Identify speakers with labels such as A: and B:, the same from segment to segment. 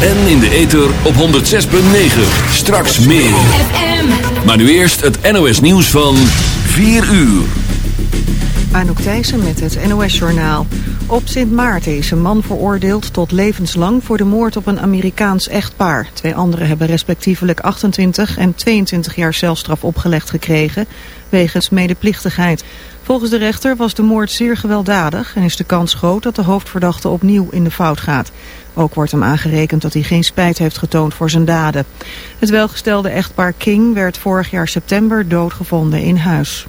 A: En in de ether op 106.9. Straks meer. Maar nu eerst het NOS nieuws van 4 uur.
B: Anouk Thijssen met het NOS-journaal. Op Sint Maarten is een man veroordeeld tot levenslang voor de moord op een Amerikaans echtpaar. Twee anderen hebben respectievelijk 28 en 22 jaar celstraf opgelegd gekregen wegens medeplichtigheid. Volgens de rechter was de moord zeer gewelddadig en is de kans groot dat de hoofdverdachte opnieuw in de fout gaat. Ook wordt hem aangerekend dat hij geen spijt heeft getoond voor zijn daden. Het welgestelde echtpaar King werd vorig jaar september doodgevonden in huis.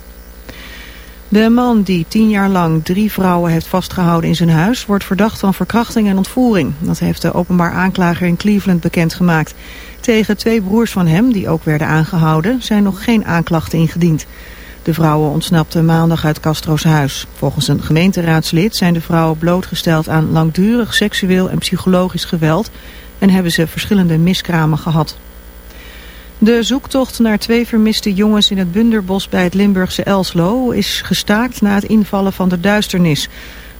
B: De man die tien jaar lang drie vrouwen heeft vastgehouden in zijn huis... wordt verdacht van verkrachting en ontvoering. Dat heeft de openbaar aanklager in Cleveland bekendgemaakt. Tegen twee broers van hem, die ook werden aangehouden... zijn nog geen aanklachten ingediend. De vrouwen ontsnapten maandag uit Castro's huis. Volgens een gemeenteraadslid zijn de vrouwen blootgesteld aan langdurig seksueel en psychologisch geweld... en hebben ze verschillende miskramen gehad. De zoektocht naar twee vermiste jongens in het Bunderbos bij het Limburgse Elslo is gestaakt na het invallen van de duisternis.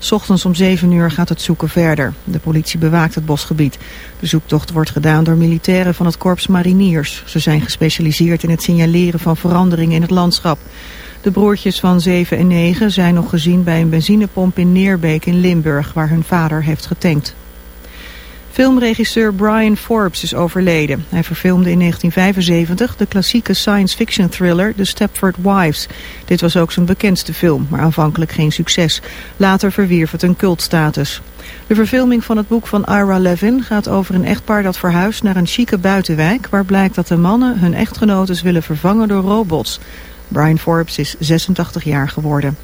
B: Ochtends om 7 uur gaat het zoeken verder. De politie bewaakt het bosgebied. De zoektocht wordt gedaan door militairen van het Korps Mariniers. Ze zijn gespecialiseerd in het signaleren van veranderingen in het landschap. De broertjes van 7 en 9 zijn nog gezien bij een benzinepomp in Neerbeek in Limburg, waar hun vader heeft getankt. Filmregisseur Brian Forbes is overleden. Hij verfilmde in 1975 de klassieke science fiction thriller The Stepford Wives. Dit was ook zijn bekendste film, maar aanvankelijk geen succes. Later verwierf het een cultstatus. De verfilming van het boek van Ira Levin gaat over een echtpaar dat verhuist naar een chique buitenwijk... waar blijkt dat de mannen hun echtgenotes willen vervangen door robots. Brian Forbes is 86 jaar geworden.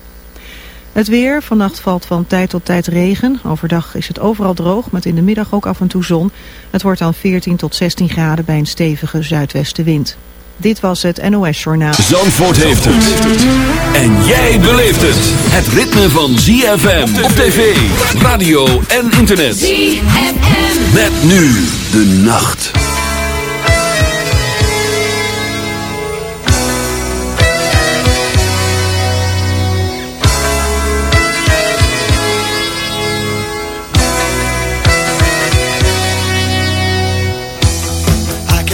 B: Het weer, vannacht valt van tijd tot tijd regen. Overdag is het overal droog, met in de middag ook af en toe zon. Het wordt dan 14 tot 16 graden bij een stevige zuidwestenwind. Dit was het NOS Journaal.
A: Zandvoort heeft het. En jij beleeft het. Het ritme van ZFM op tv, radio en internet. ZFM. Met nu de nacht.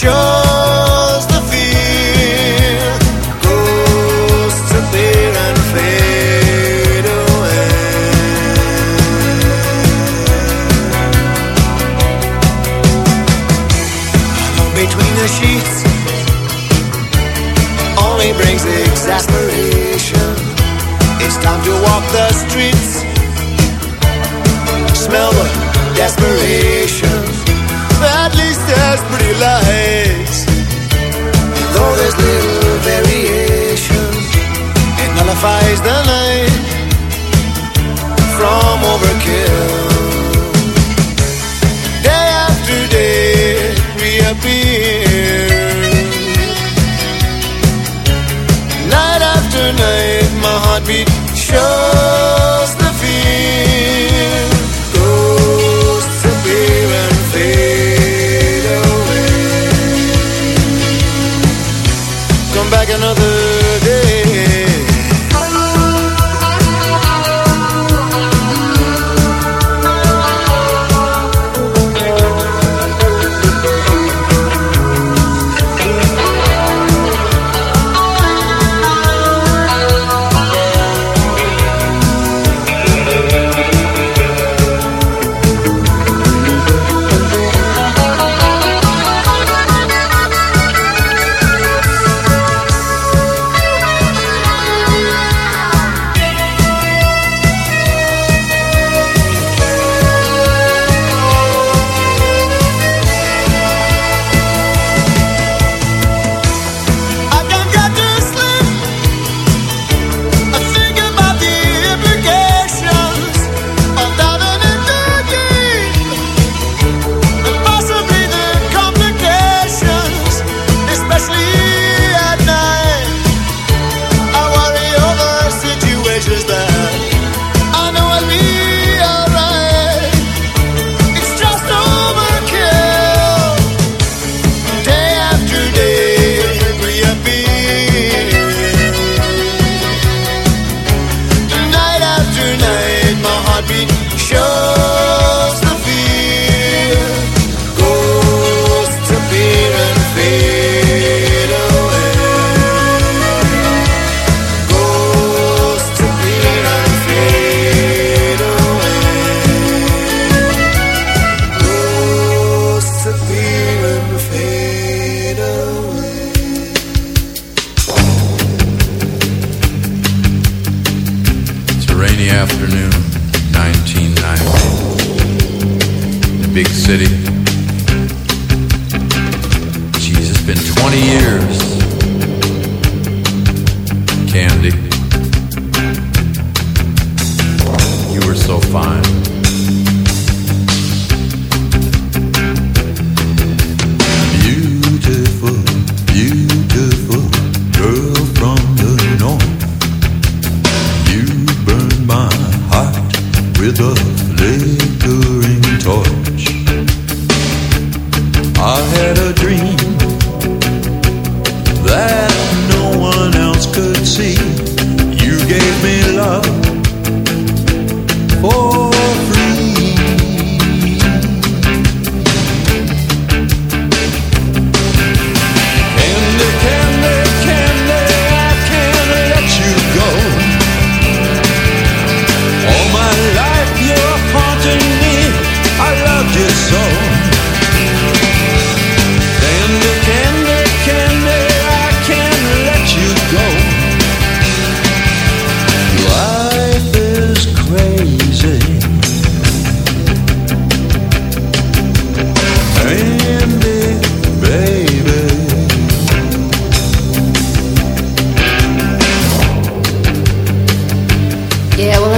C: show. The night from overkill.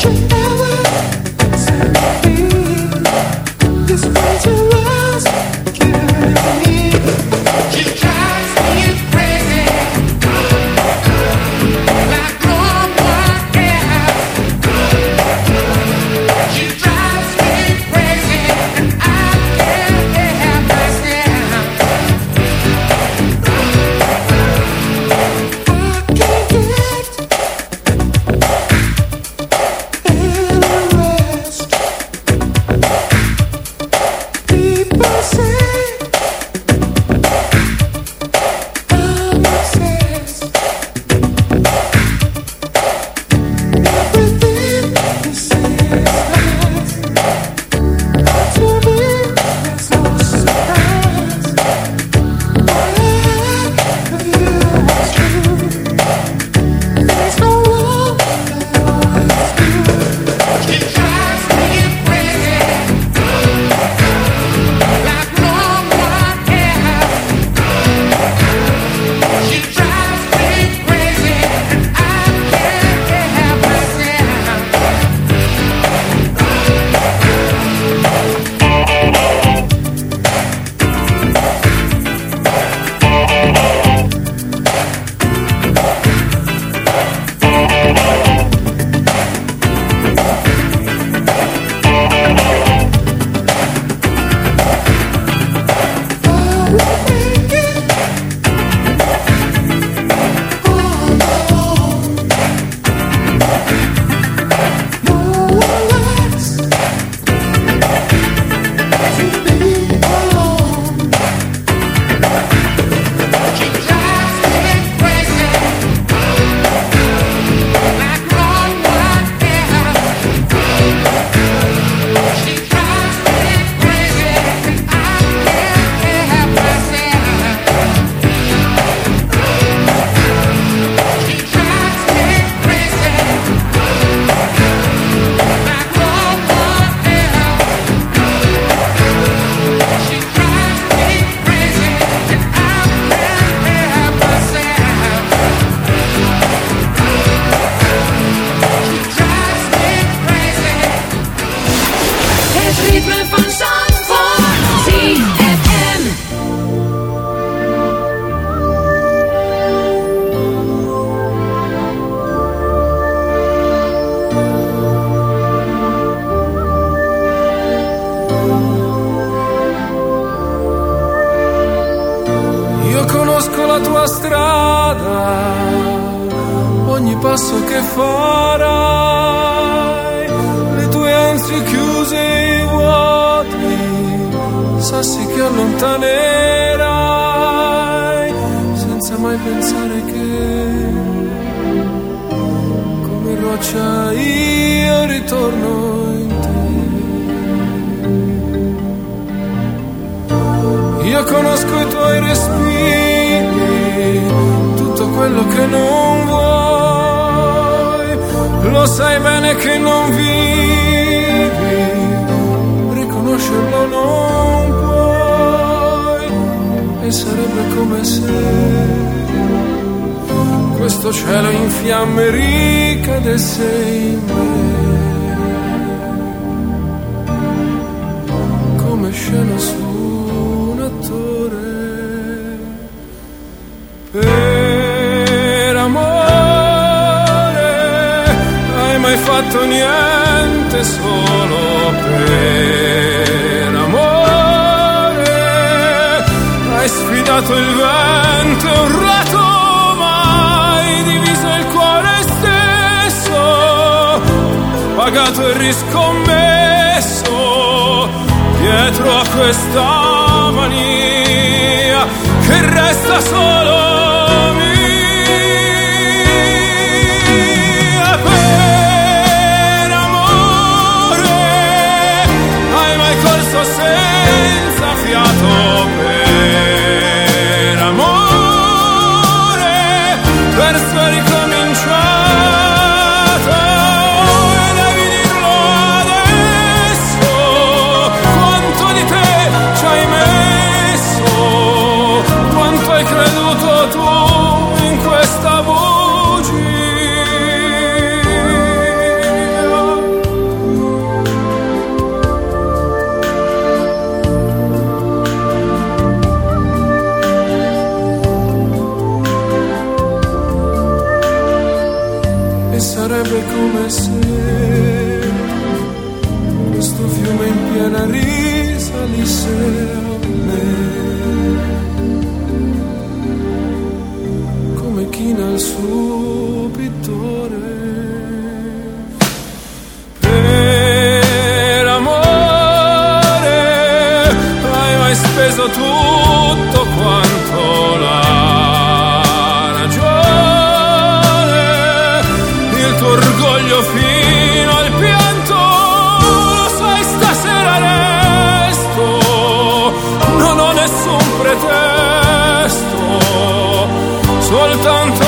D: true. the same way. Come scena su un attore. Per amore hai mai fatto niente solo per amore? Hai sfidato il vento un ratto pagato e riscommesso dietro a questa mania che resta solo preso tutto quanto la ragione, il tuo orgoglio fino al pianto, lo sai stasera resto, non ho nessun pretesto, soltanto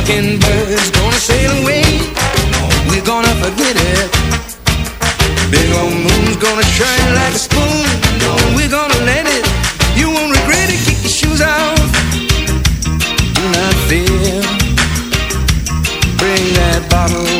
C: mockingbird's gonna sail away. We're gonna forget it. Big old moon's gonna shine like a spoon. We're gonna let it. You won't regret it. Kick your shoes out. Do not fear. Bring that bottle.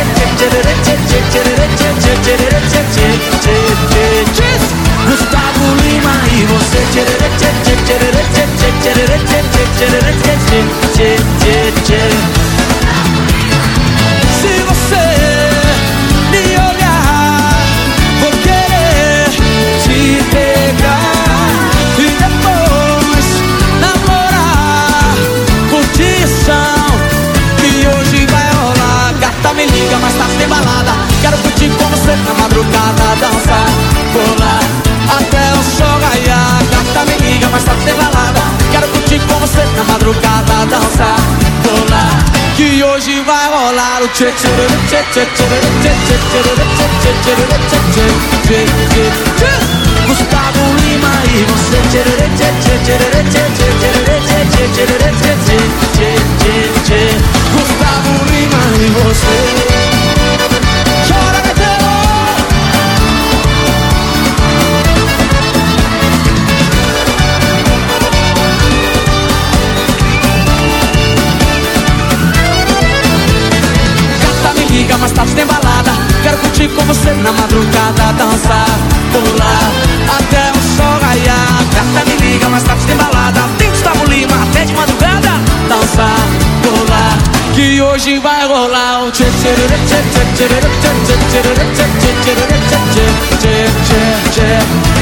E: Gustavo Lima e você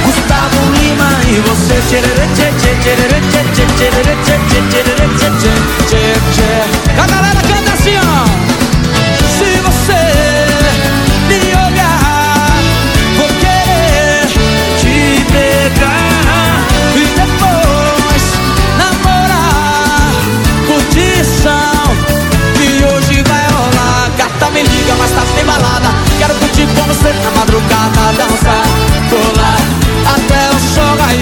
E: Gustavo Lima e você
F: galera madrugada dançar, colar até o sol a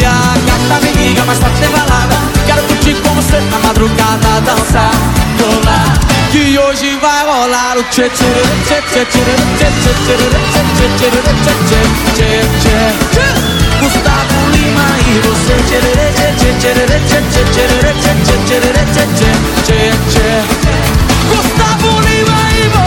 F: Gata me liga, mas tá tem balada. Quero curtir com você na madrugada dançar, colar que hoje vai rolar o tchê tchê tchê tchê tchê tchê tchê tchê tchê tchê tchê tchê tchê Gustavo Lima e você tchê tchê tchê tchê tchê tchê tchê tchê tchê tchê tchê tchê Gustavo Lima e você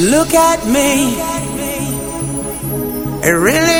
G: Look at me. It really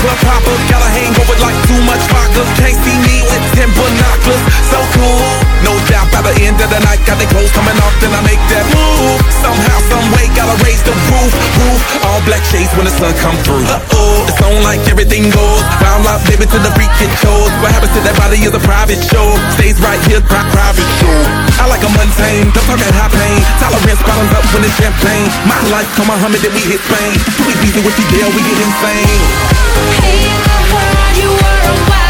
F: club
H: hopper. Got a hangover like too much vodka. Can't see me with ten binoculars. So cool. No doubt by the end of the night, got the clothes coming off, then I make that move. Somehow, some way, gotta raise the roof, roof. All black shades when the sun come through. Uh oh, it's on like everything goes. Round up, baby, to the freak it shows. What happens to that body is a private show. Stays right here, pri- private show. I like a mundane, don't talk at high pain. Tolerance bottoms up when it's champagne. My life, come on, Muhammad, then we hit Spain. Too easy with you, deal, we get insane.
F: Hey, I heard you were a wild